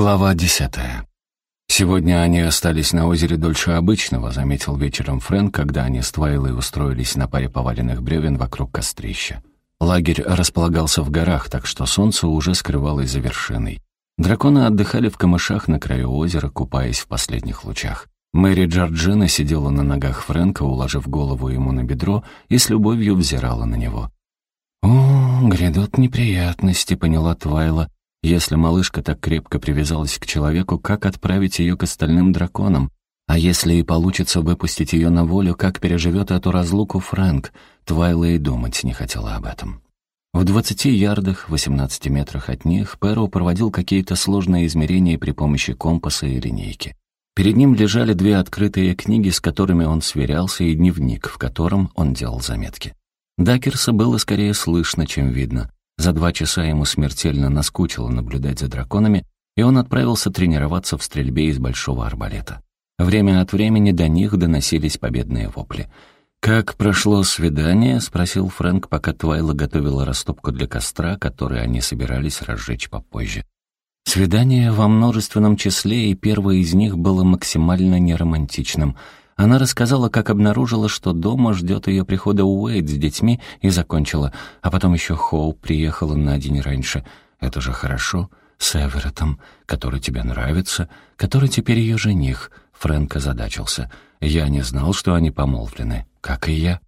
Глава десятая. «Сегодня они остались на озере дольше обычного», — заметил вечером Фрэнк, когда они с Твайлой устроились на паре поваленных бревен вокруг кострища. Лагерь располагался в горах, так что солнце уже скрывалось за вершиной. Драконы отдыхали в камышах на краю озера, купаясь в последних лучах. Мэри Джорджина сидела на ногах Фрэнка, уложив голову ему на бедро, и с любовью взирала на него. «О, грядут неприятности», — поняла Твайла, если малышка так крепко привязалась к человеку, как отправить ее к остальным драконам? А если и получится выпустить ее на волю, как переживет эту разлуку Фрэнк? Твайла и думать не хотела об этом. В двадцати ярдах, восемнадцати метрах от них, Перо проводил какие-то сложные измерения при помощи компаса и линейки. Перед ним лежали две открытые книги, с которыми он сверялся, и дневник, в котором он делал заметки. Дакерса было скорее слышно, чем видно. За два часа ему смертельно наскучило наблюдать за драконами, и он отправился тренироваться в стрельбе из большого арбалета. Время от времени до них доносились победные вопли. «Как прошло свидание?» — спросил Фрэнк, пока Твайла готовила растопку для костра, который они собирались разжечь попозже. Свидание во множественном числе, и первое из них было максимально неромантичным — она рассказала, как обнаружила, что дома ждет ее прихода Уэйд с детьми, и закончила. А потом еще Хоуп приехала на день раньше. Это же хорошо. С Эверетом, который тебе нравится, который теперь ее жених. Фрэнк озадачился. Я не знал, что они помолвлены. Как и я.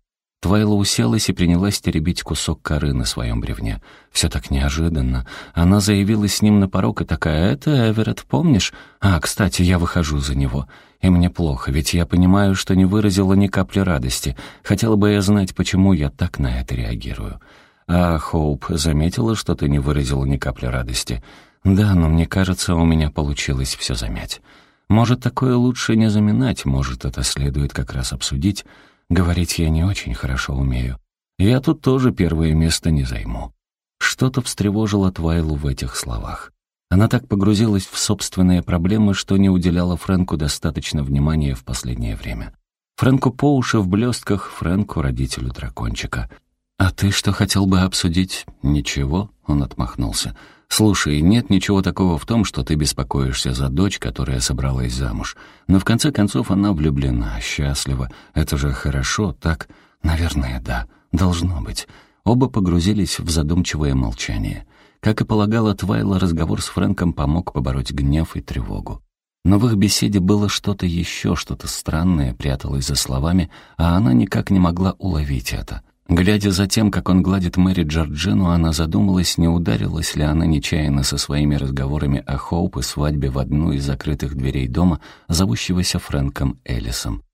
Твайла уселась и принялась теребить кусок коры на своем бревне. Все так неожиданно. Она заявилась с ним на порог и такая, «Это Эверетт, помнишь? А, кстати, я выхожу за него. И мне плохо, ведь я понимаю, что не выразила ни капли радости. Хотела бы я знать, почему я так на это реагирую». «А Хоуп заметила, что ты не выразила ни капли радости?» «Да, но мне кажется, у меня получилось все замять. Может, такое лучше не заминать, может, это следует как раз обсудить». Говорить я не очень хорошо умею. Я тут тоже первое место не займу. Что-то встревожило Твайлу в этих словах. Она так погрузилась в собственные проблемы, что не уделяла Фрэнку достаточно внимания в последнее время. Фрэнку по уши в блестках, Фрэнку родителю дракончика. «А ты что хотел бы обсудить?» «Ничего», — он отмахнулся. «Слушай, нет ничего такого в том, что ты беспокоишься за дочь, которая собралась замуж. Но в конце концов она влюблена, счастлива. Это же хорошо, так? Наверное, да. Должно быть». Оба погрузились в задумчивое молчание. Как и полагала Твайла, разговор с Фрэнком помог побороть гнев и тревогу. Но в их беседе было что-то еще, что-то странное пряталось за словами, а она никак не могла уловить это. Глядя за тем, как он гладит Мэри Джорджину, она задумалась, не ударилась ли она нечаянно со своими разговорами о Хоуп и свадьбе в одну из закрытых дверей дома, зовущегося Фрэнком Эллисом.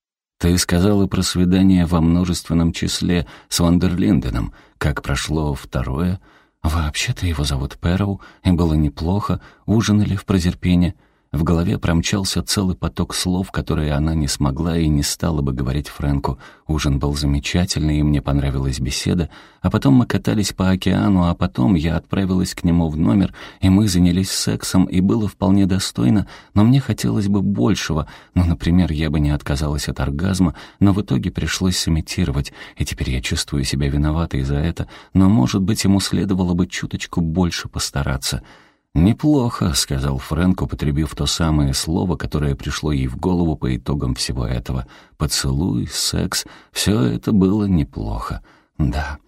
«Ты сказала про свидание во множественном числе с Вандерлинденом. Как прошло второе?» «Вообще-то его зовут Пэроу, и было неплохо. Ужинали в Прозерпене. В голове промчался целый поток слов, которые она не смогла и не стала бы говорить Фрэнку. Ужин был замечательный, и мне понравилась беседа. А потом мы катались по океану, а потом я отправилась к нему в номер, и мы занялись сексом, и было вполне достойно, но мне хотелось бы большего. Ну, например, я бы не отказалась от оргазма, но в итоге пришлось сымитировать, и теперь я чувствую себя виноватой за это, но, может быть, ему следовало бы чуточку больше постараться». «Неплохо», — сказал Фрэнк, употребив то самое слово, которое пришло ей в голову по итогам всего этого. «Поцелуй, секс — все это было неплохо». «Да».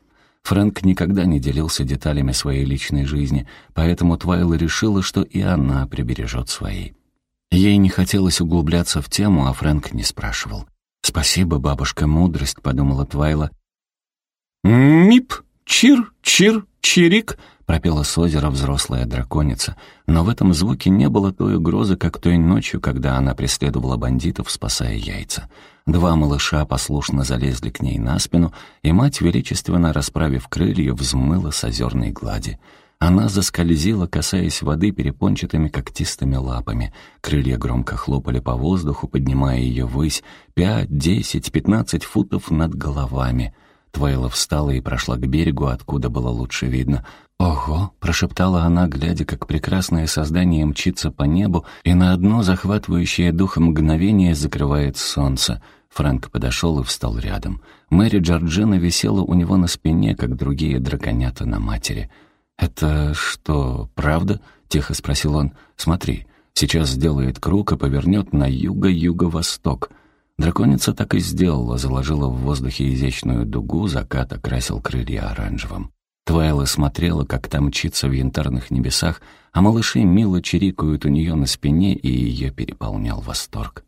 Фрэнк никогда не делился деталями своей личной жизни, поэтому Твайла решила, что и она прибережет свои. Ей не хотелось углубляться в тему, а Фрэнк не спрашивал. «Спасибо, бабушка, мудрость», — подумала Твайла. «Мип! Чир! Чир! Чирик!» Пропела с озера взрослая драконица, но в этом звуке не было той угрозы, как той ночью, когда она преследовала бандитов, спасая яйца. Два малыша послушно залезли к ней на спину, и мать, величественно расправив крылья, взмыла с озерной глади. Она заскользила, касаясь воды перепончатыми когтистыми лапами. Крылья громко хлопали по воздуху, поднимая ее ввысь пять, десять, пятнадцать футов над головами — Твайла встала и прошла к берегу, откуда было лучше видно. «Ого!» — прошептала она, глядя, как прекрасное создание мчится по небу, и на одно захватывающее духом мгновение закрывает солнце. Фрэнк подошел и встал рядом. Мэри Джорджина висела у него на спине, как другие драконята на матери. «Это что, правда?» — тихо спросил он. «Смотри, Сейчас сделает круг и повернет на юго-юго-восток. Драконица так и сделала, заложила в воздухе изящную дугу, закат окрасил крылья оранжевым. Твайла смотрела, как там мчится в янтарных небесах, а малыши мило чирикают у нее на спине, и ее переполнял восторг.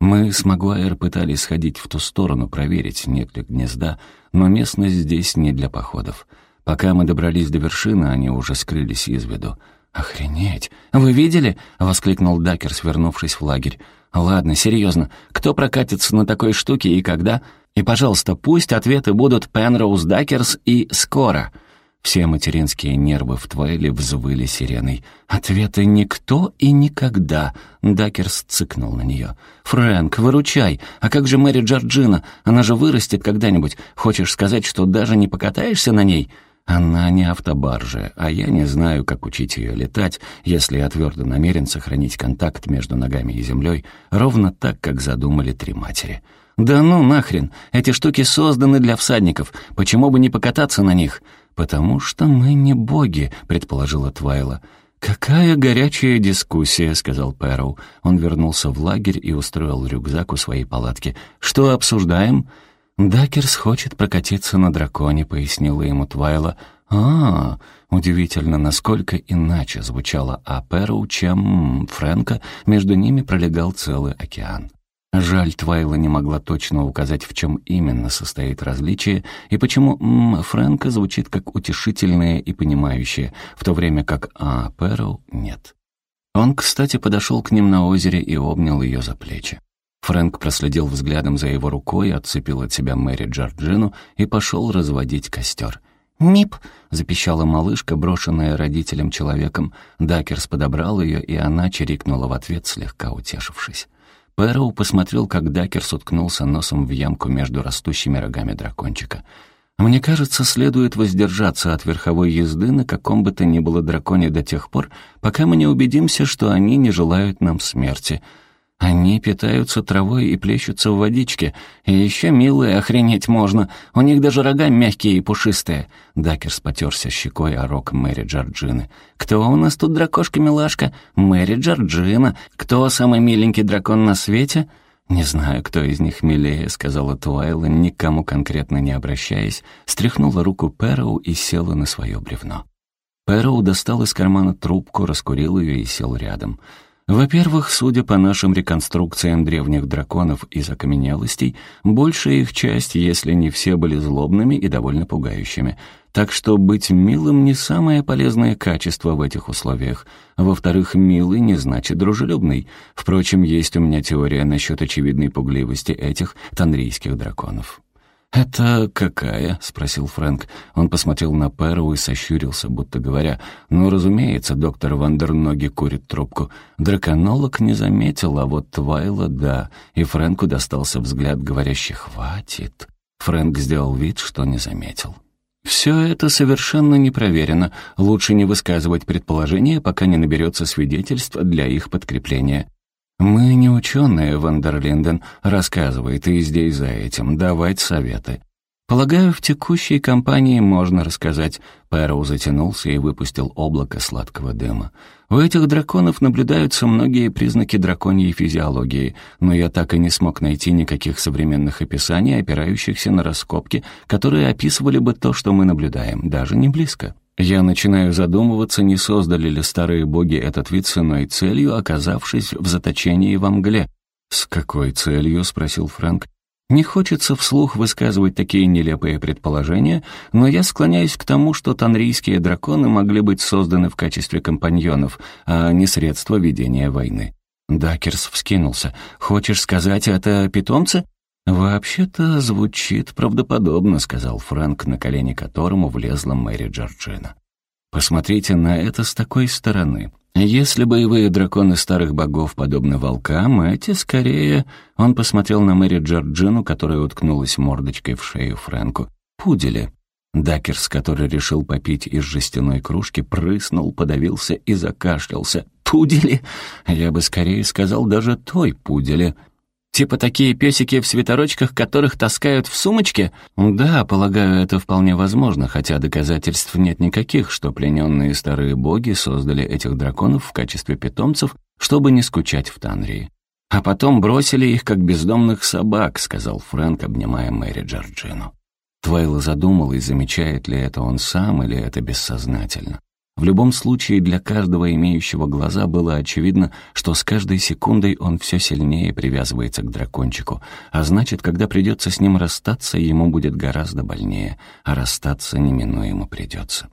Мы с Магуайр пытались сходить в ту сторону, проверить, нет ли гнезда, но местность здесь не для походов. Пока мы добрались до вершины, они уже скрылись из виду. «Охренеть! Вы видели?» — воскликнул Дакер, свернувшись в лагерь. «Ладно, серьезно. Кто прокатится на такой штуке и когда? И, пожалуйста, пусть ответы будут Пенроуз Дакерс и «Скоро». Все материнские нервы в Твайле взвыли сиреной. Ответы «никто» и «никогда». Дакерс цыкнул на нее. «Фрэнк, выручай! А как же Мэри Джорджина? Она же вырастет когда-нибудь. Хочешь сказать, что даже не покатаешься на ней?» Она не автобаржа, а я не знаю, как учить ее летать, если я твердо намерен сохранить контакт между ногами и землей, ровно так, как задумали три матери. «Да ну нахрен! Эти штуки созданы для всадников. Почему бы не покататься на них?» «Потому что мы не боги», — предположила Твайла. «Какая горячая дискуссия», — сказал Пэроу. Он вернулся в лагерь и устроил рюкзак у своей палатки. «Что обсуждаем?» «Дакерс хочет прокатиться на драконе», — пояснила ему Твайла. а, Удивительно, насколько иначе звучало Аперу, чем Фрэнка, между ними пролегал целый океан. Жаль, Твайла не могла точно указать, в чем именно состоит различие и почему «м» Фрэнка звучит как утешительное и понимающее, в то время как «а» Пэрроу нет. Он, кстати, подошел к ним на озере и обнял ее за плечи. Фрэнк проследил взглядом за его рукой, отцепил от себя Мэри Джорджину и пошел разводить костер. «Мип!» — запищала малышка, брошенная родителем человеком. Дакерс подобрал ее, и она чирикнула в ответ, слегка утешившись. Пэроу посмотрел, как Дакерс уткнулся носом в ямку между растущими рогами дракончика. «Мне кажется, следует воздержаться от верховой езды на каком бы то ни было драконе до тех пор, пока мы не убедимся, что они не желают нам смерти», они питаются травой и плещутся в водичке. И еще милые, охренеть можно. У них даже рога мягкие и пушистые. Дакерс потерся щекой о рог Мэри Джорджины. «Кто у нас тут дракошка-милашка? Мэри Джорджина. Кто самый миленький дракон на свете?» «Не знаю, кто из них милее», — сказала Туайла, никому конкретно не обращаясь, стряхнула руку Пэроу и села на свое бревно. Пэроу достал из кармана трубку, раскурил ее и сел рядом. Во-первых, судя по нашим реконструкциям древних драконов из окаменелостей, большая их часть, если не все, были злобными и довольно пугающими. Так что быть милым не самое полезное качество в этих условиях. Во-вторых, милый не значит дружелюбный. Впрочем, есть у меня теория насчет очевидной пугливости этих танрийских драконов. «Это какая?» — спросил Фрэнк. Он посмотрел на Пэру и сощурился, будто говоря, «Ну, разумеется, доктор Вандерноги курит трубку». Драконолог не заметил, а вот Твайла — да, и Фрэнку достался взгляд, говорящий «хватит». Фрэнк сделал вид, что не заметил. «Все это совершенно не проверено. Лучше не высказывать предположения, пока не наберется свидетельств для их подкрепления. «Мы не ученые, Вандерлинден. Рассказывай, ты здесь за этим, давать советы». «Полагаю, в текущей компании можно рассказать». Пэроу затянулся и выпустил облако сладкого дыма. «У этих драконов наблюдаются многие признаки драконьей физиологии, но я так и не смог найти никаких современных описаний, опирающихся на раскопки, которые описывали бы то, что мы наблюдаем, даже не близко». Я начинаю задумываться, не создали ли старые боги этот вид с целью, оказавшись в заточении во мгле. «С какой целью?» — спросил Фрэнк. Не хочется вслух высказывать такие нелепые предположения, но я склоняюсь к тому, что танрийские драконы могли быть созданы в качестве компаньонов, а не средства ведения войны. Дакерс вскинулся. «Хочешь сказать, это питомцы?» «Вообще-то звучит правдоподобно», — сказал Фрэнк, на колени которому влезла Мэри Джорджина. «Посмотрите на это с такой стороны. Если боевые драконы старых богов подобны волкам, эти скорее...» Он посмотрел на Мэри Джорджину, которая уткнулась мордочкой в шею Фрэнку. «Пудели». Дакерс, который решил попить из жестяной кружки, прыснул, подавился и закашлялся. «Пудели?» Я бы скорее сказал даже той пудели. Типа такие песики в свитерочках, которых таскают в сумочке? Да, полагаю, это вполне возможно, хотя доказательств нет никаких, что плененные старые боги создали этих драконов в качестве питомцев, чтобы не скучать в Танрии. «А потом бросили их, как бездомных собак», — сказал Фрэнк, обнимая Мэри Джорджину. Твайла задумалась, замечает ли это он сам или это бессознательно. В любом случае, для каждого имеющего глаза было очевидно, что с каждой секундой он все сильнее привязывается к дракончику, а значит, когда придется с ним расстаться, ему будет гораздо больнее, а расстаться неминуемо придется.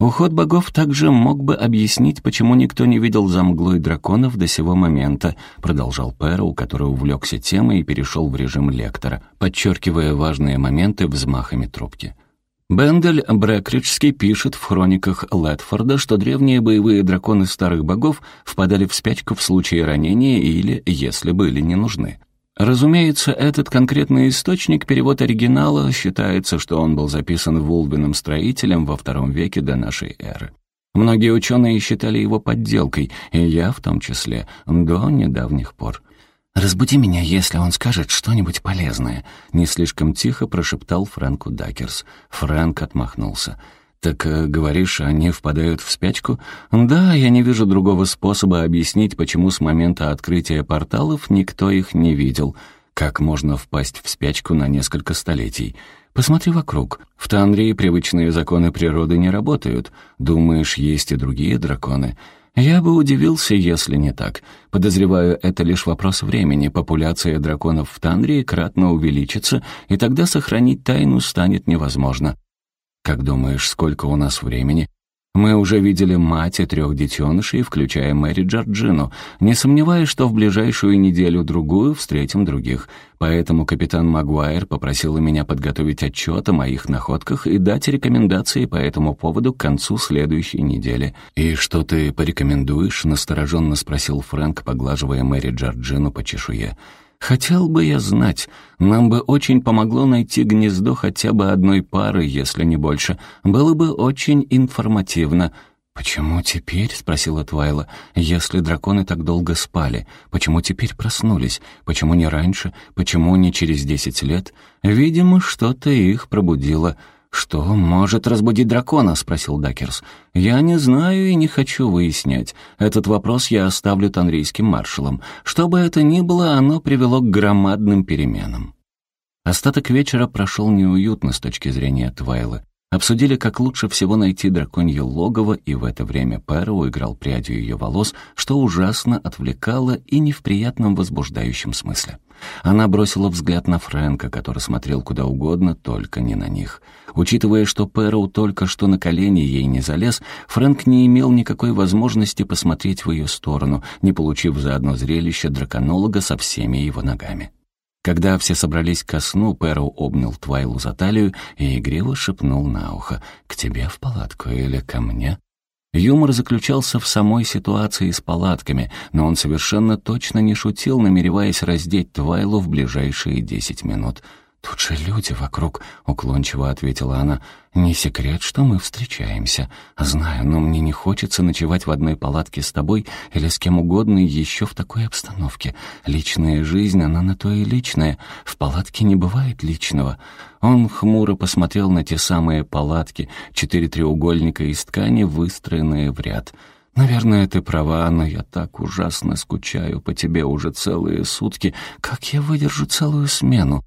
Уход богов также мог бы объяснить, почему никто не видел за мглой драконов до сего момента, продолжал Пэроу, который увлекся темой и перешел в режим лектора, подчеркивая важные моменты взмахами трубки. Бендель Брэкриджский пишет в хрониках Летфорда, что древние боевые драконы старых богов впадали в спячку в случае ранения или, если были не нужны. Разумеется, этот конкретный источник, перевод оригинала, считается, что он был записан Вулбиным строителем во втором веке до нашей эры. Многие ученые считали его подделкой, и я в том числе, до недавних пор. «Разбуди меня, если он скажет что-нибудь полезное», — не слишком тихо прошептал Фрэнку Дакерс. Фрэнк отмахнулся. «Так, э, говоришь, они впадают в спячку?» «Да, я не вижу другого способа объяснить, почему с момента открытия порталов никто их не видел. Как можно впасть в спячку на несколько столетий?» «Посмотри вокруг. В Танрии привычные законы природы не работают. Думаешь, есть и другие драконы?» Я бы удивился, если не так. Подозреваю, это лишь вопрос времени. Популяция драконов в Танрии кратно увеличится, и тогда сохранить тайну станет невозможно. «Как думаешь, сколько у нас времени?» «Мы уже видели мать и трех детенышей, включая Мэри Джорджину. Не сомневаюсь, что в ближайшую неделю-другую встретим других. Поэтому капитан Магуайр попросил меня подготовить отчет о моих находках и дать рекомендации по этому поводу к концу следующей недели. «И что ты порекомендуешь?» — настороженно спросил Фрэнк, поглаживая Мэри Джорджину по чешуе. «Хотел бы я знать. Нам бы очень помогло найти гнездо хотя бы одной пары, если не больше. Было бы очень информативно». «Почему теперь?» — спросила Твайла. «Если драконы так долго спали, почему теперь проснулись? Почему не раньше? Почему не через десять лет? Видимо, что-то их пробудило». «Что может разбудить дракона?» — спросил Дакерс. «Я не знаю и не хочу выяснять. Этот вопрос я оставлю танрийским маршалам. Что бы это ни было, оно привело к громадным переменам». Остаток вечера прошел неуютно с точки зрения Твайлы. Обсудили, как лучше всего найти драконье логово, и в это время Пэроу играл прядью ее волос, что ужасно отвлекало и не в приятном возбуждающем смысле. Она бросила взгляд на Фрэнка, который смотрел куда угодно, только не на них. Учитывая, что Пэроу только что на колени ей не залез, Фрэнк не имел никакой возможности посмотреть в ее сторону, не получив заодно зрелище драконолога со всеми его ногами. Когда все собрались ко сну, Пэроу обнял Твайлу за талию и игриво шепнул на ухо «К тебе в палатку или ко мне?» Юмор заключался в самой ситуации с палатками, но он совершенно точно не шутил, намереваясь раздеть Твайлу в ближайшие десять минут — «Тут же люди вокруг», — уклончиво ответила она. «Не секрет, что мы встречаемся. Знаю, но мне не хочется ночевать в одной палатке с тобой или с кем угодно еще в такой обстановке. Личная жизнь, она на то и личная. В палатке не бывает личного». Он хмуро посмотрел на те самые палатки, четыре треугольника из ткани, выстроенные в ряд. «Наверное, ты права, но я так ужасно скучаю по тебе уже целые сутки. Как я выдержу целую смену?»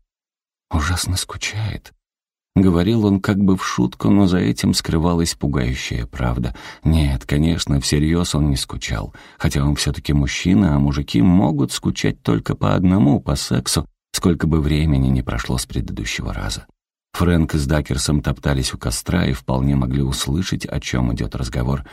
Ужасно скучает». Говорил он как бы в шутку, но за этим скрывалась пугающая правда. Нет, конечно, всерьез он не скучал. Хотя он все-таки мужчина, а мужики могут скучать только по одному, по сексу, сколько бы времени не прошло с предыдущего раза. Фрэнк с Дакерсом топтались у костра и вполне могли услышать, о чем идет разговор.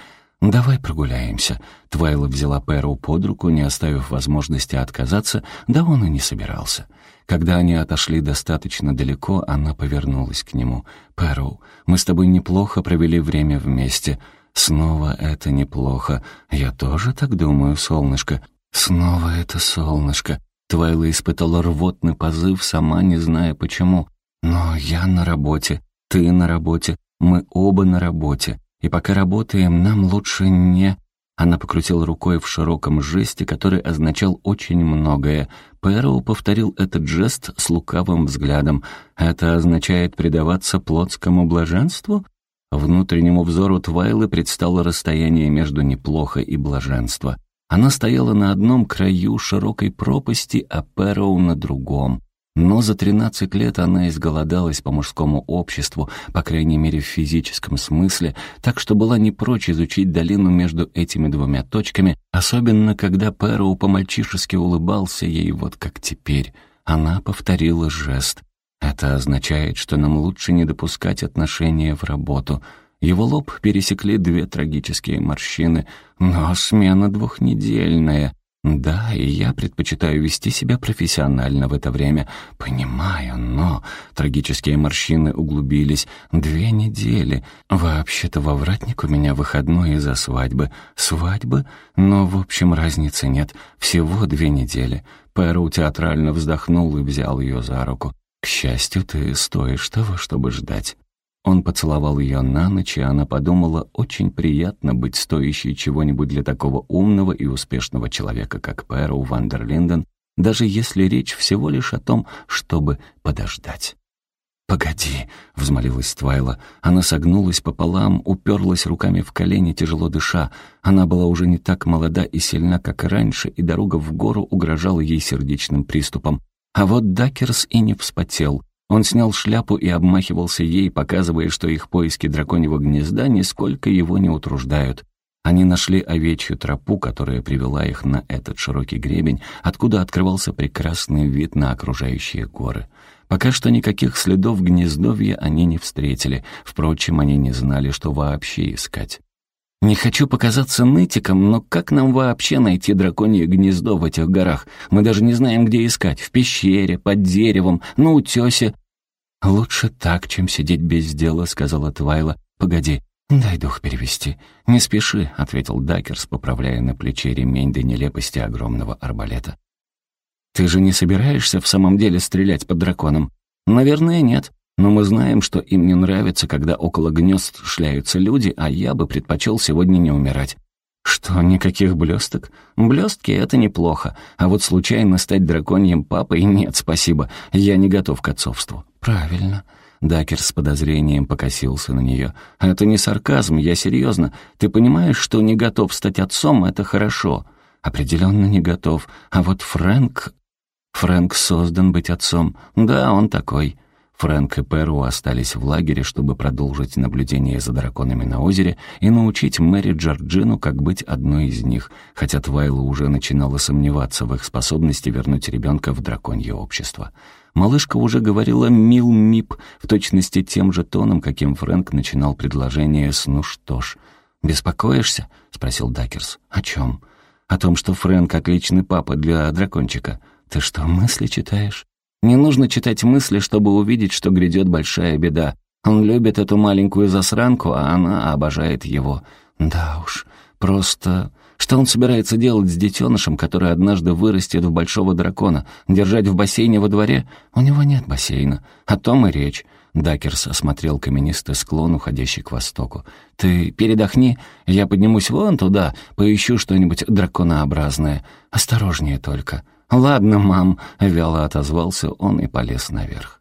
«Давай прогуляемся». Твайла взяла Пэру под руку, не оставив возможности отказаться, да он и не собирался. Когда они отошли достаточно далеко, она повернулась к нему. «Пэру, мы с тобой неплохо провели время вместе. Снова это неплохо. Я тоже так думаю, солнышко. Снова это солнышко». Твайла испытала рвотный позыв, сама не зная почему. «Но я на работе, ты на работе, мы оба на работе. И пока работаем, нам лучше не...» Она покрутила рукой в широком жесте, который означал очень многое. Пэроу повторил этот жест с лукавым взглядом. «Это означает предаваться плотскому блаженству?» Внутреннему взору Твайлы предстало расстояние между неплохо и блаженство. Она стояла на одном краю широкой пропасти, а Пэроу на другом. Но за тринадцать лет она изголодалась по мужскому обществу, по крайней мере в физическом смысле, так что была не прочь изучить долину между этими двумя точками, особенно когда Пэроу по-мальчишески улыбался ей вот как теперь. Она повторила жест. «Это означает, что нам лучше не допускать отношения в работу». Его лоб пересекли две трагические морщины, но смена двухнедельная. Да, и я предпочитаю вести себя профессионально в это время. Понимаю, но... Трагические морщины углубились. Две недели. Вообще-то во вратник у меня выходной из-за свадьбы. Свадьбы? Но, в общем, разницы нет. Всего две недели. Пэру театрально вздохнул и взял ее за руку. «К счастью, ты стоишь того, чтобы ждать». Он поцеловал ее на ночь, и она подумала, очень приятно быть стоящей чего-нибудь для такого умного и успешного человека, как Пэру Вандерлинден, даже если речь всего лишь о том, чтобы подождать. «Погоди», — взмолилась Твайла. Она согнулась пополам, уперлась руками в колени, тяжело дыша. Она была уже не так молода и сильна, как раньше, и дорога в гору угрожала ей сердечным приступом. А вот Дакерс и не вспотел. Он снял шляпу и обмахивался ей, показывая, что их поиски драконьего гнезда нисколько его не утруждают. Они нашли овечью тропу, которая привела их на этот широкий гребень, откуда открывался прекрасный вид на окружающие горы. Пока что никаких следов гнездовья они не встретили, впрочем, они не знали, что вообще искать. «Не хочу показаться нытиком, но как нам вообще найти драконье гнездо в этих горах? Мы даже не знаем, где искать. В пещере, под деревом, на утесе». «Лучше так, чем сидеть без дела», — сказала Твайла. «Погоди, дай дух перевести». «Не спеши», — ответил Дакерс, поправляя на плече ремень до нелепости огромного арбалета. «Ты же не собираешься в самом деле стрелять под драконом?» «Наверное, нет. Но мы знаем, что им не нравится, когда около гнезд шляются люди, а я бы предпочел сегодня не умирать. Что, никаких блесток? Блестки — это неплохо, а вот случайно стать драконьим папой — нет, спасибо, я не готов к отцовству. Правильно. Дакер с подозрением покосился на нее. «Это не сарказм, я серьезно. Ты понимаешь, что не готов стать отцом — это хорошо?» «Определенно не готов. А вот Фрэнк...» «Фрэнк создан быть отцом. Да, он такой. Фрэнк и Перу остались в лагере, чтобы продолжить наблюдение за драконами на озере и научить Мэри Джорджину, как быть одной из них, хотя Твайла уже начинала сомневаться в их способности вернуть ребенка в драконье общество. Малышка уже говорила «мил-мип» в точности тем же тоном, каким Фрэнк начинал предложение с «ну что ж». «Беспокоишься?» — спросил Дакерс. «О чем?» «О том, что Фрэнк отличный папа для дракончика. Ты что, мысли читаешь?» Не нужно читать мысли, чтобы увидеть, что грядет большая беда. Он любит эту маленькую засранку, а она обожает его. Да уж, просто... Что он собирается делать с детенышем, который однажды вырастет в большого дракона? Держать в бассейне во дворе? У него нет бассейна. О том и речь. Дакерс осмотрел каменистый склон, уходящий к востоку. «Ты передохни, я поднимусь вон туда, поищу что-нибудь драконообразное. Осторожнее только». «Ладно, мам», — вяло отозвался он и полез наверх.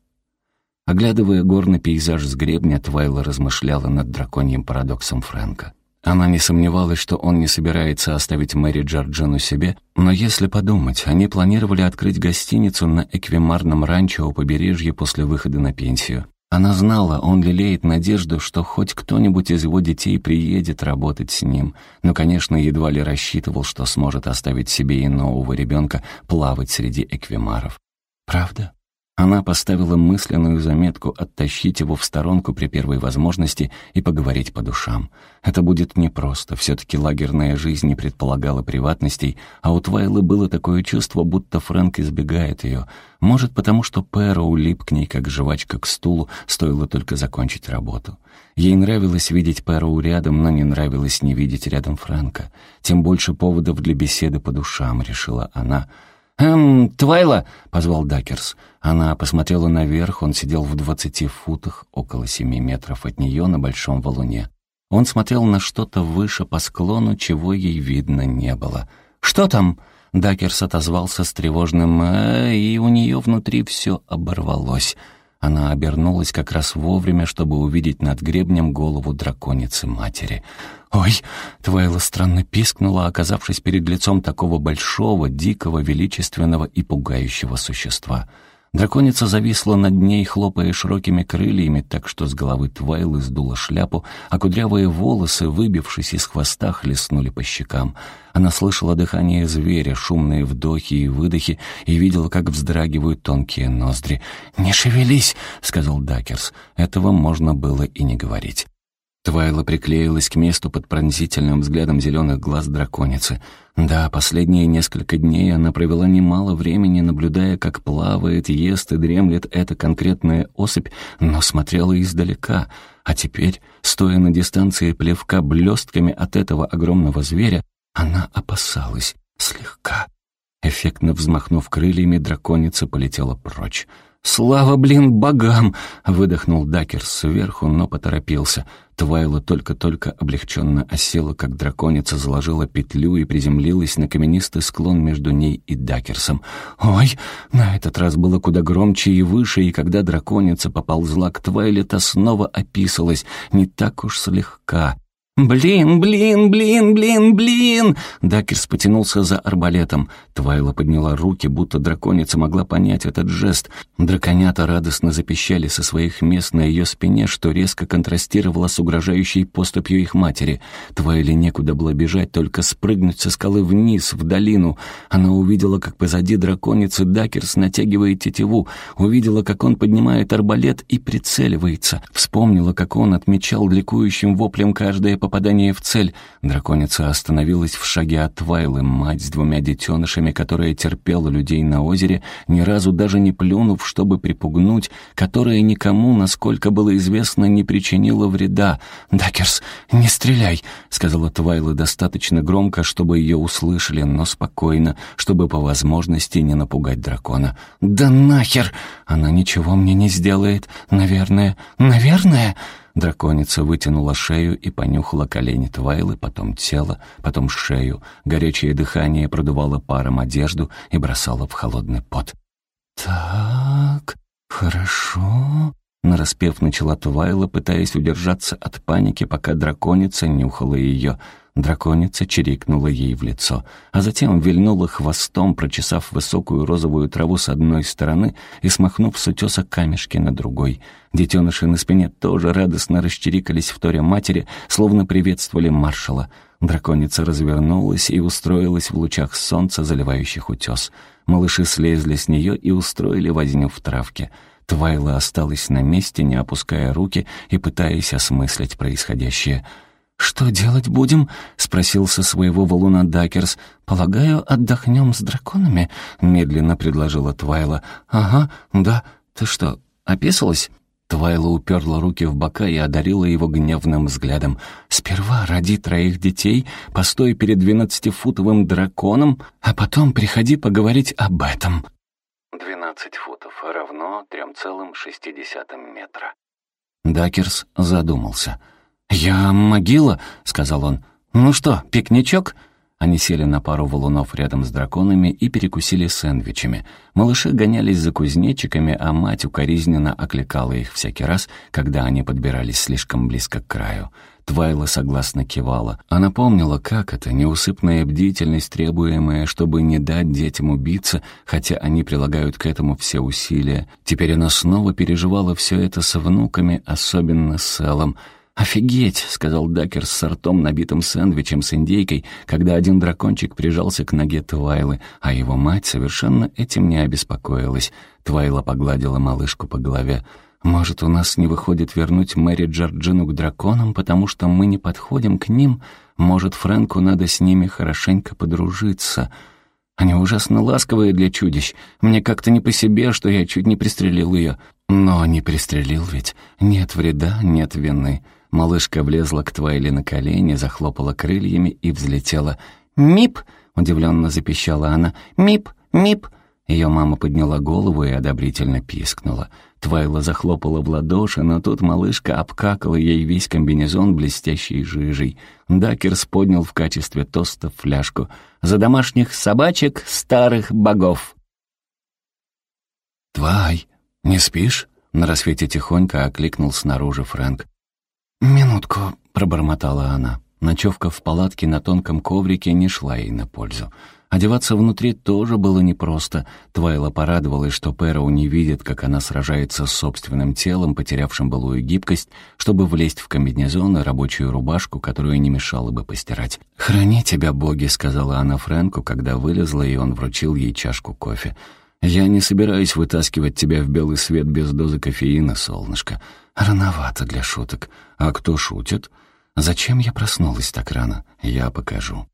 Оглядывая горный пейзаж с гребня, Твайла размышляла над драконьим парадоксом Фрэнка. Она не сомневалась, что он не собирается оставить Мэри Джорджину себе, но если подумать, они планировали открыть гостиницу на эквимарном ранчо у побережья после выхода на пенсию. Она знала, он лелеет надежду, что хоть кто-нибудь из его детей приедет работать с ним, но, конечно, едва ли рассчитывал, что сможет оставить себе и нового ребенка плавать среди эквимаров. Правда? Она поставила мысленную заметку оттащить его в сторонку при первой возможности и поговорить по душам. Это будет непросто, все-таки лагерная жизнь не предполагала приватностей, а у Твайлы было такое чувство, будто Фрэнк избегает ее. Может, потому что Пэра улип к ней, как жвачка к стулу, стоило только закончить работу. Ей нравилось видеть Пэру рядом, но не нравилось не видеть рядом Фрэнка. Тем больше поводов для беседы по душам, решила она — «Эм, Твайла!» — позвал Дакерс. Она посмотрела наверх, он сидел в двадцати футах, около семи метров от нее на большом валуне. Он смотрел на что-то выше по склону, чего ей видно не было. «Что там?» Дакерс отозвался с тревожным «э», и у нее внутри все оборвалось. Она обернулась как раз вовремя, чтобы увидеть над гребнем голову драконицы-матери. «Ой!» — Твайла странно пискнула, оказавшись перед лицом такого большого, дикого, величественного и пугающего существа — Драконица зависла над ней, хлопая широкими крыльями, так что с головы Твайлы сдула шляпу, а кудрявые волосы, выбившись из хвоста, хлестнули по щекам. Она слышала дыхание зверя, шумные вдохи и выдохи, и видела, как вздрагивают тонкие ноздри. «Не шевелись!» — сказал Дакерс. Этого можно было и не говорить. Твайла приклеилась к месту под пронзительным взглядом зеленых глаз драконицы. Да, последние несколько дней она провела немало времени, наблюдая, как плавает, ест и дремлет эта конкретная особь, но смотрела издалека. А теперь, стоя на дистанции плевка блестками от этого огромного зверя, она опасалась слегка. Эффектно взмахнув крыльями, драконица полетела прочь. «Слава, блин, богам!» — выдохнул Дакер сверху, но поторопился. Твайла только-только облегченно осела, как драконица заложила петлю и приземлилась на каменистый склон между ней и Дакерсом. «Ой!» На этот раз было куда громче и выше, и когда драконица поползла к Твайле, та снова описалась, не так уж слегка. «Блин, блин, блин, блин, блин!» Дакерс потянулся за арбалетом. Твайла подняла руки, будто драконица могла понять этот жест. Драконята радостно запищали со своих мест на ее спине, что резко контрастировало с угрожающей поступью их матери. Твайле некуда было бежать, только спрыгнуть со скалы вниз, в долину. Она увидела, как позади драконицы Дакерс натягивает тетиву, увидела, как он поднимает арбалет и прицеливается. Вспомнила, как он отмечал ликующим воплем каждое попадание в цель. Драконица остановилась в шаге от Вайлы, мать с двумя детенышами, которая терпела людей на озере, ни разу даже не плюнув, чтобы припугнуть, которая никому, насколько было известно, не причинила вреда. «Дакерс, не стреляй!» — сказала Твайла достаточно громко, чтобы ее услышали, но спокойно, чтобы по возможности не напугать дракона. «Да нахер! Она ничего мне не сделает, наверное. Наверное!» Драконица вытянула шею и понюхала колени Твайлы, потом тело, потом шею. Горячее дыхание продувало паром одежду и бросало в холодный пот. «Так, хорошо», — нараспев начала Твайла, пытаясь удержаться от паники, пока драконица нюхала ее — Драконица чирикнула ей в лицо, а затем вильнула хвостом, прочесав высокую розовую траву с одной стороны и смахнув с утеса камешки на другой. Детеныши на спине тоже радостно расчирикались в торе матери, словно приветствовали маршала. Драконица развернулась и устроилась в лучах солнца, заливающих утес. Малыши слезли с нее и устроили возню в травке. Твайла осталась на месте, не опуская руки и пытаясь осмыслить происходящее — «Что делать будем?» — спросил со своего валуна Дакерс. «Полагаю, отдохнем с драконами?» — медленно предложила Твайла. «Ага, да. Ты что, описалась?» Твайла уперла руки в бока и одарила его гневным взглядом. «Сперва роди троих детей, постой перед двенадцатифутовым драконом, а потом приходи поговорить об этом». «Двенадцать футов равно трем целым шестидесятым метра». Дакерс задумался — «Я могила», — сказал он. «Ну что, пикничок?» Они сели на пару валунов рядом с драконами и перекусили сэндвичами. Малыши гонялись за кузнечиками, а мать укоризненно окликала их всякий раз, когда они подбирались слишком близко к краю. Твайла согласно кивала. Она помнила, как это, неусыпная бдительность, требуемая, чтобы не дать детям убиться, хотя они прилагают к этому все усилия. Теперь она снова переживала все это со внуками, особенно с Эллом. «Офигеть!» — сказал Дакер с ртом, набитым сэндвичем с индейкой, когда один дракончик прижался к ноге Твайлы, а его мать совершенно этим не обеспокоилась. Твайла погладила малышку по голове. «Может, у нас не выходит вернуть Мэри Джорджину к драконам, потому что мы не подходим к ним? Может, Фрэнку надо с ними хорошенько подружиться?» Они ужасно ласковые для чудищ. Мне как-то не по себе, что я чуть не пристрелил ее. Но не пристрелил ведь. Нет вреда, нет вины. Малышка влезла к Твайле на колени, захлопала крыльями и взлетела. «Мип!» — удивленно запищала она. «Мип! Мип!» Ее мама подняла голову и одобрительно пискнула. Твайла захлопала в ладоши, но тут малышка обкакала ей весь комбинезон блестящей жижей. Дакерс поднял в качестве тоста фляжку. «За домашних собачек старых богов!» «Твай, не спишь?» На рассвете тихонько окликнул снаружи Фрэнк. «Минутку», — пробормотала она. Ночевка в палатке на тонком коврике не шла ей на пользу. Одеваться внутри тоже было непросто. Твайла порадовалась, что Пэроу не видит, как она сражается с собственным телом, потерявшим былую гибкость, чтобы влезть в комбинезон и рабочую рубашку, которую не мешало бы постирать. «Храни тебя, боги», — сказала она Фрэнку, когда вылезла, и он вручил ей чашку кофе. «Я не собираюсь вытаскивать тебя в белый свет без дозы кофеина, солнышко. Рановато для шуток. А кто шутит? Зачем я проснулась так рано? Я покажу».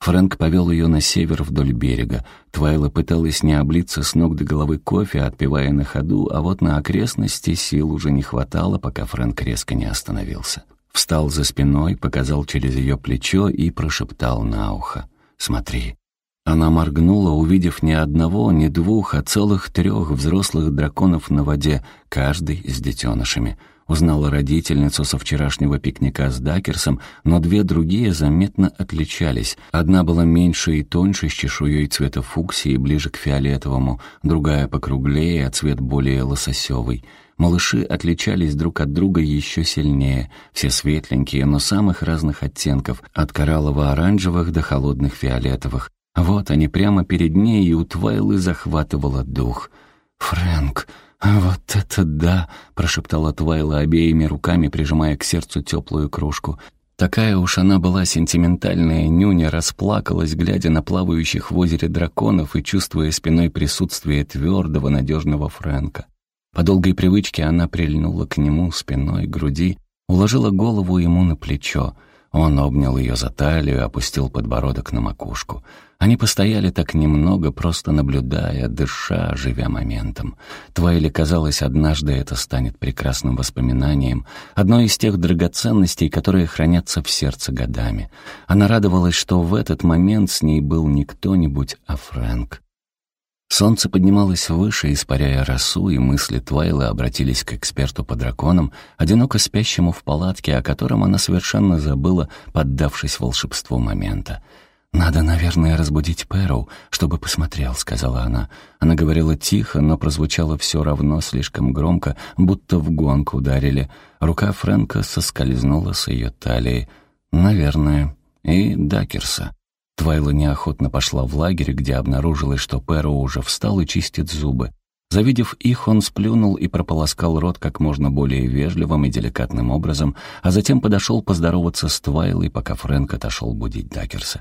Фрэнк повел ее на север вдоль берега. Твайла пыталась не облиться с ног до головы кофе, отпивая на ходу, а вот на окрестности сил уже не хватало, пока Фрэнк резко не остановился. Встал за спиной, показал через ее плечо и прошептал на ухо. «Смотри». Она моргнула, увидев не одного, не двух, а целых трех взрослых драконов на воде, каждый с детенышами — Узнала родительницу со вчерашнего пикника с Дакерсом, но две другие заметно отличались. Одна была меньше и тоньше, с чешуей цвета фуксии, ближе к фиолетовому, другая покруглее, а цвет более лососевый. Малыши отличались друг от друга еще сильнее, все светленькие, но самых разных оттенков, от кораллово-оранжевых до холодных фиолетовых. Вот они прямо перед ней, и у Твайлы захватывало дух. «Фрэнк!» «Вот это да!» — прошептала Твайла обеими руками, прижимая к сердцу теплую кружку. Такая уж она была сентиментальная, нюня расплакалась, глядя на плавающих в озере драконов и чувствуя спиной присутствие твердого, надежного Фрэнка. По долгой привычке она прильнула к нему спиной, груди, уложила голову ему на плечо. Он обнял ее за талию, опустил подбородок на макушку — они постояли так немного, просто наблюдая, дыша, живя моментом. Твайли казалось, однажды это станет прекрасным воспоминанием, одной из тех драгоценностей, которые хранятся в сердце годами. Она радовалась, что в этот момент с ней был не кто-нибудь, а Фрэнк. Солнце поднималось выше, испаряя росу, и мысли Твайлы обратились к эксперту по драконам, одиноко спящему в палатке, о котором она совершенно забыла, поддавшись волшебству момента. «Надо, наверное, разбудить Пэроу, чтобы посмотрел», — сказала она. Она говорила тихо, но прозвучало все равно слишком громко, будто в гонку ударили. Рука Фрэнка соскользнула с ее талии. «Наверное. И Дакерса». Твайла неохотно пошла в лагерь, где обнаружилось, что Пэроу уже встал и чистит зубы. Завидев их, он сплюнул и прополоскал рот как можно более вежливым и деликатным образом, а затем подошел поздороваться с Твайлой, пока Фрэнк отошел будить Дакерса.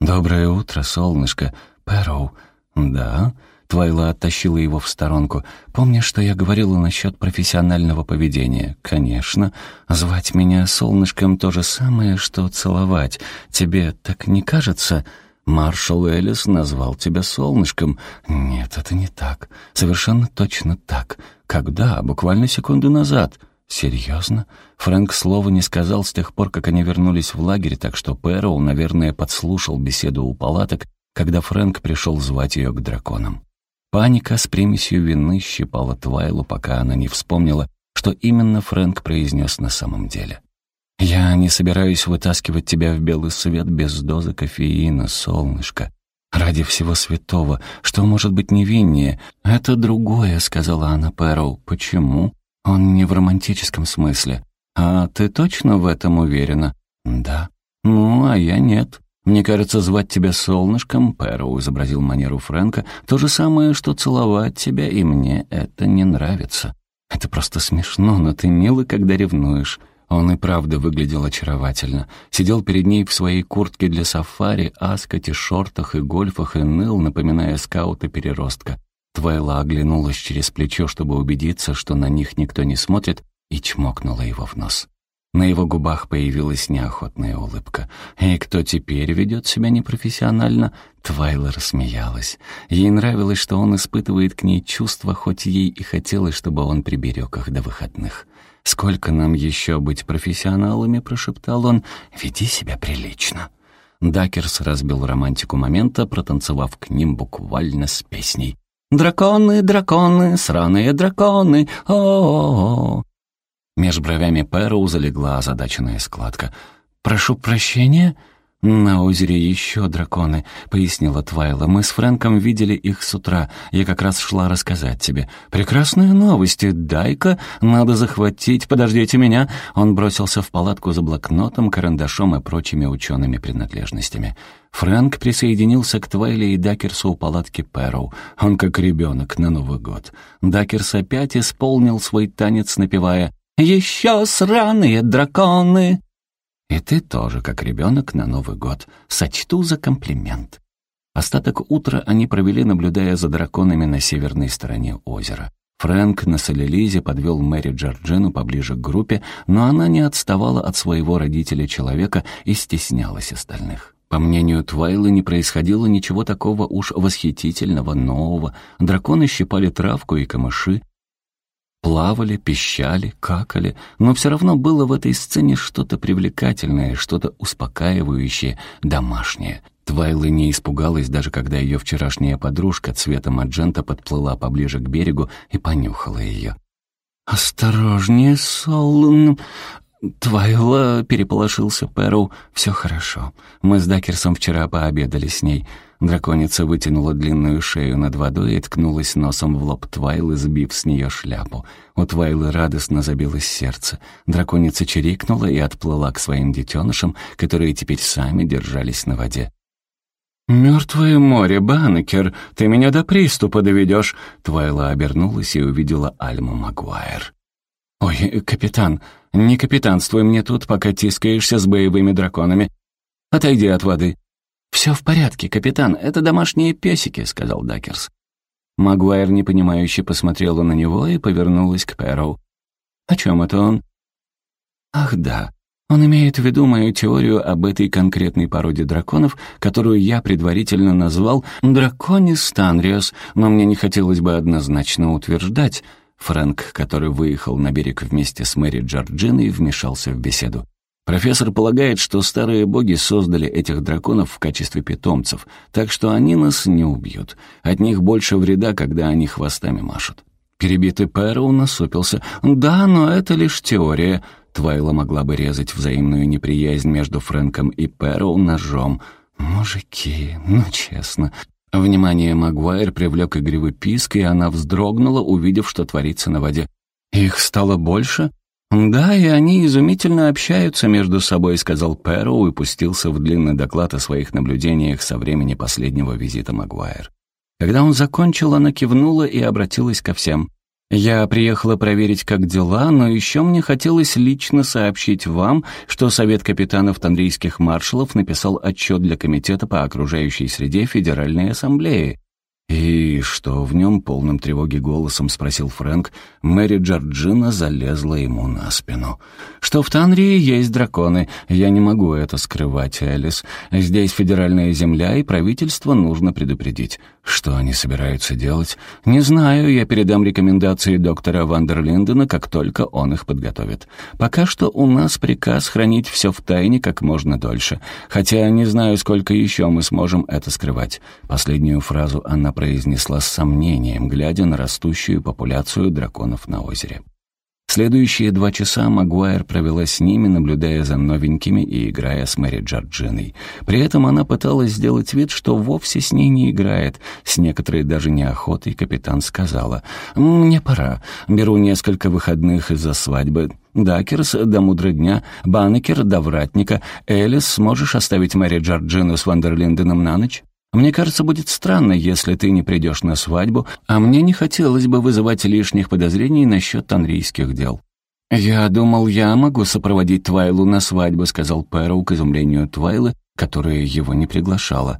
«Доброе утро, солнышко. Пэроу». «Да?» Твайла оттащила его в сторонку. «Помнишь, что я говорила насчет профессионального поведения?» «Конечно. Звать меня солнышком то же самое, что целовать. Тебе так не кажется?» «Маршал Эллис назвал тебя солнышком». «Нет, это не так. Совершенно точно так. Когда? Буквально секунду назад». «Серьезно?» Фрэнк слова не сказал с тех пор, как они вернулись в лагерь, так что Пэроу, наверное, подслушал беседу у палаток, когда Фрэнк пришел звать ее к драконам. Паника с примесью вины щипала Твайлу, пока она не вспомнила, что именно Фрэнк произнес на самом деле. «Я не собираюсь вытаскивать тебя в белый свет без дозы кофеина, солнышко. Ради всего святого, что может быть невиннее? Это другое», — сказала она Пэроу. «Почему?» «Он не в романтическом смысле. А ты точно в этом уверена?» «Да». «Ну, а я нет. Мне кажется, звать тебя солнышком», — Пэроу изобразил манеру Фрэнка, «то же самое, что целовать тебя, и мне это не нравится. Это просто смешно, но ты милый, когда ревнуешь». Он и правда выглядел очаровательно. Сидел перед ней в своей куртке для сафари, аскоте, шортах и гольфах и ныл, напоминая скаута-переростка. Твайла оглянулась через плечо, чтобы убедиться, что на них никто не смотрит, и чмокнула его в нос. На его губах появилась неохотная улыбка. «И кто теперь ведет себя непрофессионально?» Твайла рассмеялась. Ей нравилось, что он испытывает к ней чувства, хоть ей и хотелось, чтобы он приберег их до выходных. «Сколько нам еще быть профессионалами?» — прошептал он. «Веди себя прилично». Дакерс разбил романтику момента, протанцевав к ним буквально с песней. «Драконы, драконы, сраные драконы, о-о-о!» Меж бровями Пэроу залегла озадаченная складка. «Прошу прощения?» «На озере еще драконы», — пояснила Твайла. «Мы с Фрэнком видели их с утра. Я как раз шла рассказать тебе. Прекрасные новости. Дай-ка, надо захватить. Подождите меня». Он бросился в палатку за блокнотом, карандашом и прочими учеными принадлежностями. Фрэнк присоединился к Твайле и Дакерсу у палатки Пэроу. Он как ребенок на Новый год. Дакерс опять исполнил свой танец, напевая «Еще сраные драконы!» И ты тоже, как ребенок на Новый год. Сочту за комплимент. Остаток утра они провели, наблюдая за драконами на северной стороне озера. Фрэнк на Солелизе подвел Мэри Джорджину поближе к группе, но она не отставала от своего родителя-человека и стеснялась остальных. По мнению Твайлы, не происходило ничего такого уж восхитительного, нового. Драконы щипали травку и камыши, Плавали, пищали, какали, но все равно было в этой сцене что-то привлекательное, что-то успокаивающее, домашнее. Твайла не испугалась, даже когда ее вчерашняя подружка цвета маджента подплыла поближе к берегу и понюхала ее. «Осторожнее, Сол...» «Твайла», — переполошился Пэру, — «все хорошо. Мы с Дакерсом вчера пообедали с ней. Драконица вытянула длинную шею над водой и ткнулась носом в лоб Твайлы, сбив с нее шляпу. У Твайлы радостно забилось сердце. Драконица чирикнула и отплыла к своим детенышам, которые теперь сами держались на воде. «Мертвое море, Баннекер, ты меня до приступа доведешь!» Твайла обернулась и увидела Альму Магуайр. «Ой, капитан, не капитанствуй мне тут, пока тискаешься с боевыми драконами. Отойди от воды. «Все в порядке, капитан, это домашние песики», — сказал Дакерс. Магуайр непонимающе посмотрела на него и повернулась к Пэроу. «О чем это он?» «Ах да, он имеет в виду мою теорию об этой конкретной породе драконов, которую я предварительно назвал «драконис танриос», но мне не хотелось бы однозначно утверждать». Фрэнк, который выехал на берег вместе с Мэри Джорджиной, вмешался в беседу. Профессор полагает, что старые боги создали этих драконов в качестве питомцев, так что они нас не убьют. От них больше вреда, когда они хвостами машут. Перебитый Пэроу насупился. «Да, но это лишь теория». Твайла могла бы резать взаимную неприязнь между Фрэнком и Пэроу ножом. «Мужики, ну честно». Внимание Магуайр привлек игривый писк, и она вздрогнула, увидев, что творится на воде. «Их стало больше?» «Да, и они изумительно общаются между собой», — сказал Пэроу и пустился в длинный доклад о своих наблюдениях со времени последнего визита Магуайр. Когда он закончил, она кивнула и обратилась ко всем. «Я приехала проверить, как дела, но еще мне хотелось лично сообщить вам, что Совет капитанов Танрийских маршалов написал отчет для Комитета по окружающей среде Федеральной Ассамблеи. «И что в нем?» — полным тревоги голосом спросил Фрэнк. Мэри Джорджина залезла ему на спину. «Что в Танрии есть драконы. Я не могу это скрывать, Элис. Здесь федеральная земля, и правительство нужно предупредить. Что они собираются делать? Не знаю, я передам рекомендации доктора Вандерлиндена, как только он их подготовит. Пока что у нас приказ хранить все в тайне как можно дольше. Хотя не знаю, сколько еще мы сможем это скрывать». Последнюю фразу она произнесла с сомнением, глядя на растущую популяцию драконов на озере. Следующие два часа Магуайр провела с ними, наблюдая за новенькими и играя с Мэри Джорджиной. При этом она пыталась сделать вид, что вовсе с ней не играет. С некоторой даже неохотой капитан сказала, «Мне пора. Беру несколько выходных из-за свадьбы. Дакерс до мудрого дня, Баннекер до вратника. Элис, сможешь оставить Мэри Джорджину с Вандерлинденом на ночь?» Мне кажется, будет странно, если ты не придешь на свадьбу, а мне не хотелось бы вызывать лишних подозрений насчет танрийских дел». «Я думал, я могу сопроводить Твайлу на свадьбу», — сказал Пэроу к изумлению Твайлы, которая его не приглашала.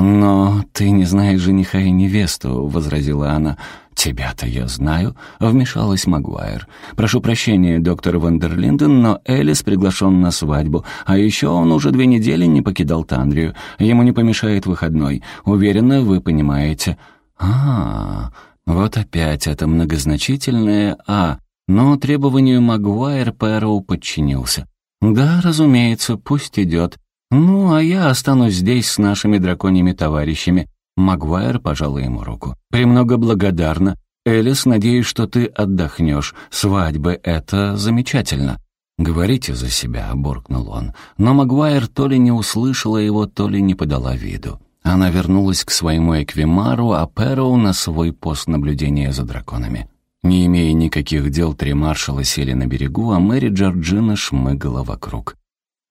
«Но ты не знаешь жениха и невесту», — возразила она. «Тебя-то я знаю», — вмешалась Магуайр. «Прошу прощения, доктор Вандерлинден, но Элис приглашен на свадьбу, а еще он уже две недели не покидал Тандрию. Ему не помешает выходной. Уверена, вы понимаете». «А, вот опять это многозначительное «а», но требованию Магуайр Пэроу подчинился. «Да, разумеется, пусть идет. Ну, а я останусь здесь с нашими драконьими товарищами. Магуайр пожала ему руку. «Премного благодарна. Элис, надеюсь, что ты отдохнешь. Свадьбы — это замечательно». «Говорите за себя», — буркнул он. Но Магуайр то ли не услышала его, то ли не подала виду. Она вернулась к своему эквимару, а Пэроу на свой пост наблюдения за драконами. Не имея никаких дел, три маршала сели на берегу, а Мэри Джорджина шмыгала вокруг.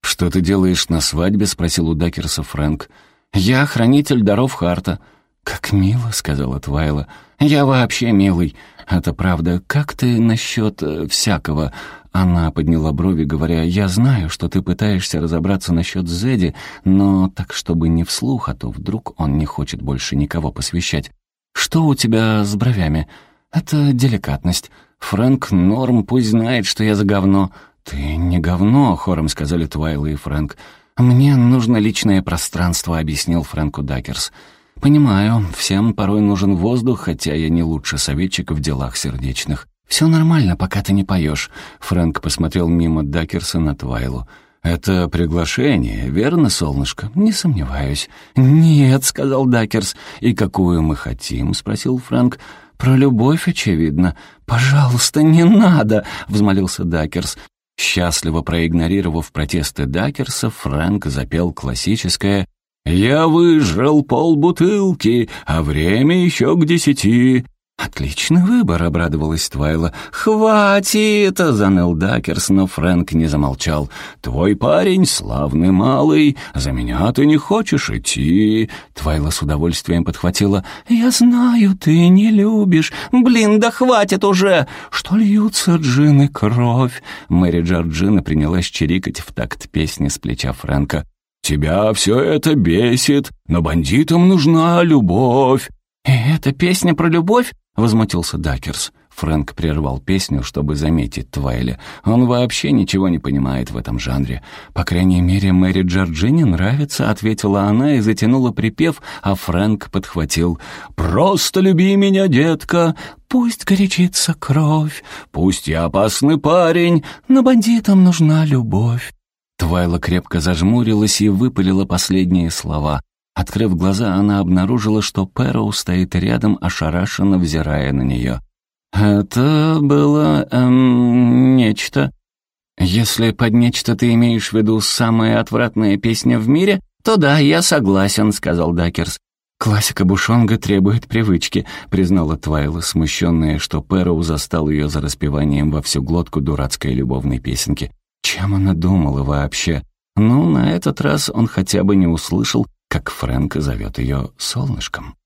«Что ты делаешь на свадьбе?» — спросил у Дакерса Фрэнк. «Я хранитель даров Харта». «Как мило», — сказала Твайла. «Я вообще милый. Это правда. Как ты насчет э, всякого?» Она подняла брови, говоря, «Я знаю, что ты пытаешься разобраться насчет Зеди, но так, чтобы не вслух, а то вдруг он не хочет больше никого посвящать. Что у тебя с бровями?» «Это деликатность. Фрэнк Норм пусть знает, что я за говно». «Ты не говно», — хором сказали Твайла и Фрэнк. «Мне нужно личное пространство», — объяснил Фрэнку Дакерс. «Понимаю, всем порой нужен воздух, хотя я не лучший советчик в делах сердечных. Все нормально, пока ты не поешь». Фрэнк посмотрел мимо Дакерса на Твайлу. «Это приглашение, верно, солнышко?» «Не сомневаюсь». «Нет», — сказал Дакерс. «И какую мы хотим?» — спросил Фрэнк. «Про любовь, очевидно». «Пожалуйста, не надо!» — взмолился Дакерс. Счастливо проигнорировав протесты Дакерса, Фрэнк запел классическое «Я выжрал полбутылки, а время еще к десяти». «Отличный выбор», — обрадовалась Твайла. «Хватит!» — заныл Дакерс, но Фрэнк не замолчал. «Твой парень славный малый, за меня ты не хочешь идти». Твайла с удовольствием подхватила. «Я знаю, ты не любишь. Блин, да хватит уже! Что льются джин и кровь?» Мэри Джорджина принялась чирикать в такт песни с плеча Фрэнка. «Тебя все это бесит, но бандитам нужна любовь». «И это песня про любовь?» — возмутился Дакерс. Фрэнк прервал песню, чтобы заметить Твайли. Он вообще ничего не понимает в этом жанре. «По крайней мере, Мэри Джорджини нравится», — ответила она и затянула припев, а Фрэнк подхватил. «Просто люби меня, детка, пусть горячится кровь, пусть я опасный парень, но бандитам нужна любовь». Твайла крепко зажмурилась и выпалила последние слова. Открыв глаза, она обнаружила, что Пэроу стоит рядом, ошарашенно взирая на нее. «Это было... Эм, нечто. Если под нечто ты имеешь в виду самая отвратная песня в мире, то да, я согласен», — сказал Дакерс. «Классика Бушонга требует привычки», — признала Твайла, смущенная, что Пэроу застал ее за распеванием во всю глотку дурацкой любовной песенки. Чем она думала вообще? Ну, на этот раз он хотя бы не услышал, как Фрэнк зовет ее солнышком.